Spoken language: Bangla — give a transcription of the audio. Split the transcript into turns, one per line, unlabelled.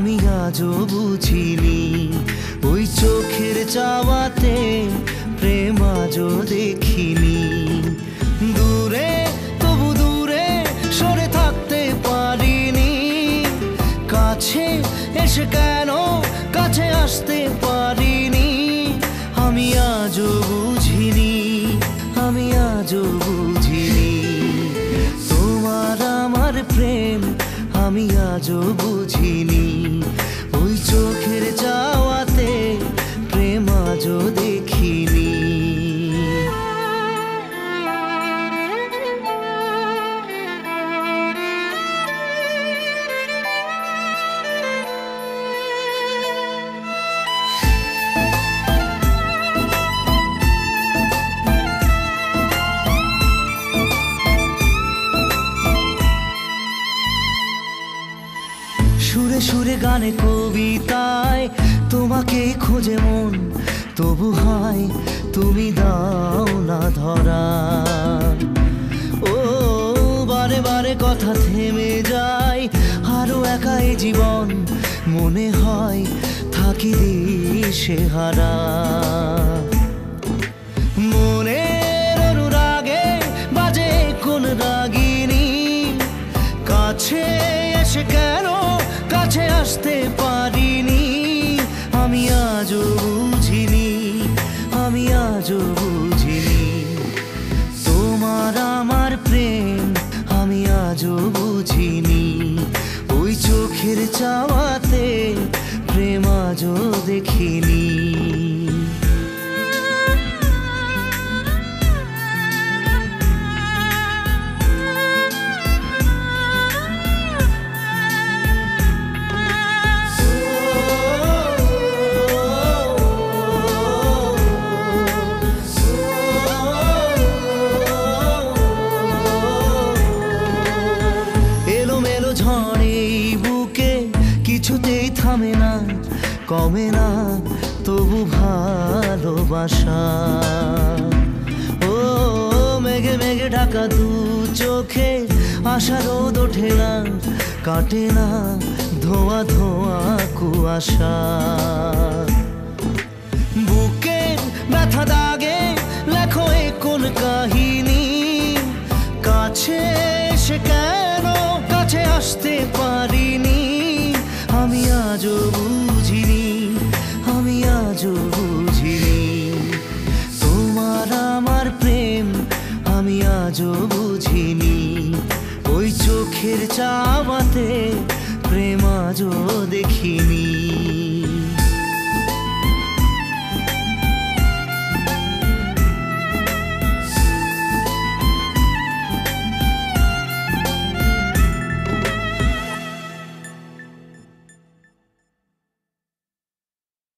আমি আজও বুঝিনি। ওই চোখের চাওয়াতে প্রেম আজও দেখিনি। দূরে, তবু দূরে সরে থাকতে পারিনি। কাছে এসে কেন কাছে আসতে পারিনি? আমি আজও বুঝিনি, আমি আজও বুঝিনি। আমি আজও বুঝিনি। সুরে গানে কবিতায় তোমাকে খোঁজে মন, তবু হয়, তুমি দাও না ধরা। ও, বারে বারে কথা থেমে যায়, আরও একাই জীবন, মনে হয় থাকি দিশে হারা। অনুরাগে বাজে কোন রাগিনী, কাছে আসতে পারিনি। আমি আজও বুঝিনি, আমি আজও বুঝিনি। তোমার আমার প্রেম আমি আজও বুঝিনি। ওই চোখের চাওয়াতে প্রেম আজও দেখিনি। ঝড়ে বুকে কিছুতেই থামে না, কমে না তবু ভালোবাসা। ও, মেঘে মেঘে ঢাকা দু চোখে আশা রোদ ওঠে না, কাটে না ধোয়া ধোয়া কুয়াশা। বুকে ব্যথা আসতে পারিনি। আমি আজও বুঝিনি, আমি আজও বুঝিনি। তোমার আমার প্রেম, আমি আজও বুঝিনি। ওই চোখের চাওয়াতে প্রেম আজও দেখিনি।